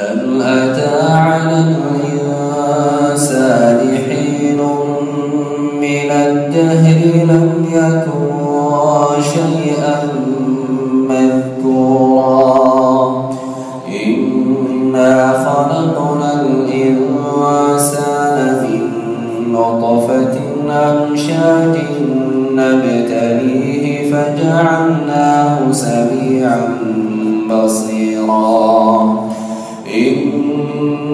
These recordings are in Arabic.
أتى على الإنسان حين من الدهر لم يكن شيئا مذكورا إنا خلقنا الإنسان من نطفة نبتليه فجعلناه سميعا بصيرا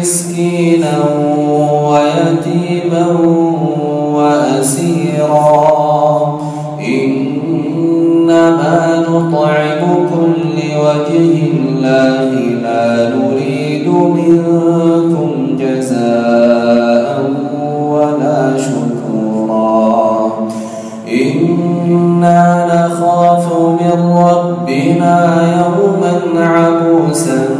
مسكينا ويتيما وأسيرا. إنما نطعمكم لوجه الله لا نريد منكم جزاء ولا شكورا. إنا نخاف من ربنا يوما عبوسا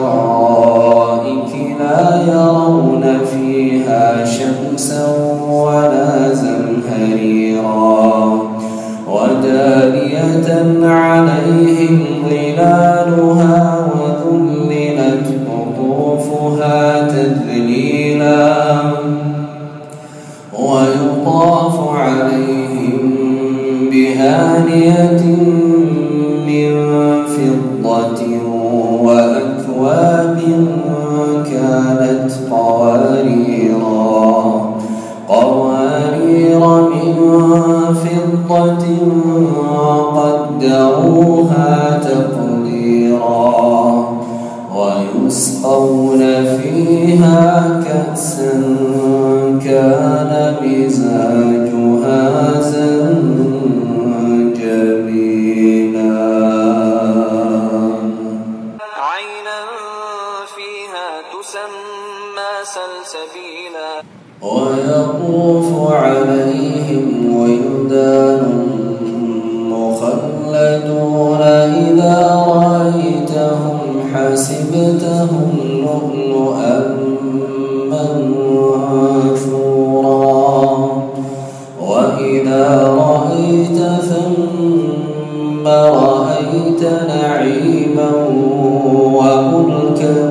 عليهم ظلالها وذللت قطوفها تذليلا ويطاف عليهم بهانية قدروها تقديرا ويسقون فيها كأسا كان مزاجها زنجبيلا. عينا فيها تسمى سلسبيلا. ويطوف عليهم ثم رأيت نعيما وملكا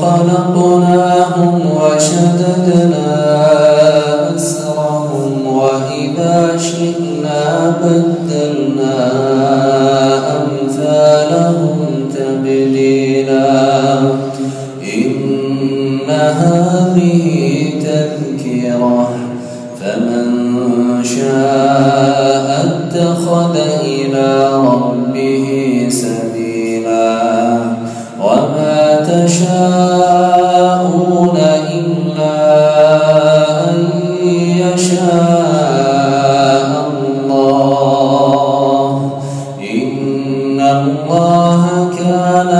خلقناهم وشددنا أسرهم وإذا شئنا بدلنا يشاءون إلا أن يشاء الله. إن الله كان